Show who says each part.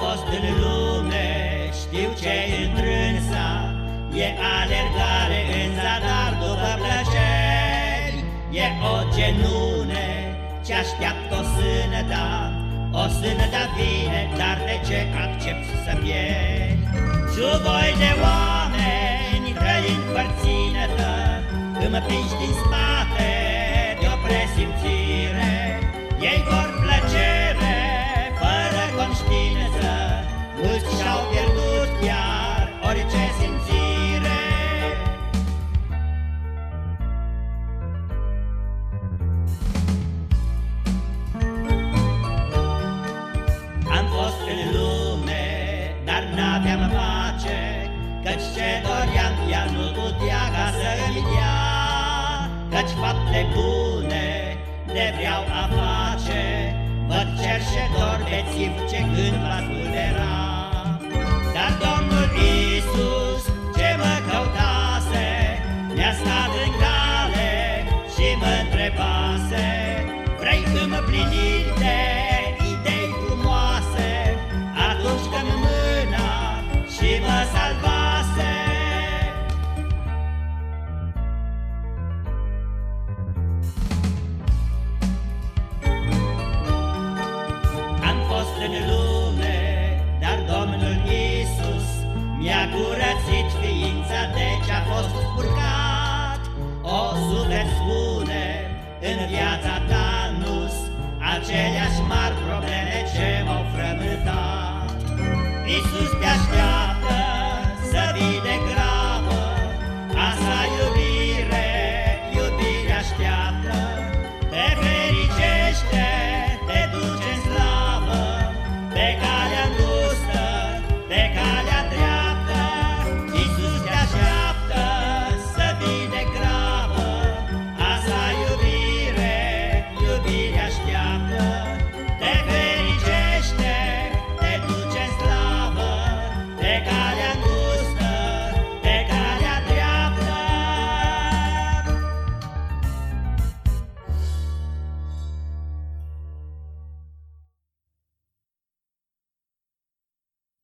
Speaker 1: fost în lume, știu ce întrânsa, E alergare în zadar după plăceri, E o genune ce așteaptă o sânăta, O sânăta vine, dar de ce accept să pierd? Și voi de oameni, trăind părținătă, Îmi pingi din spate de o presimțire, Căci fapte bune le vreau a face, Văd cerșetor bețiv ce gând va spulbera. Dar Domnul Iisus ce mă căutase, Mi-a stat în cale și mă întrebase, Vrei împlinirea Iisus te-a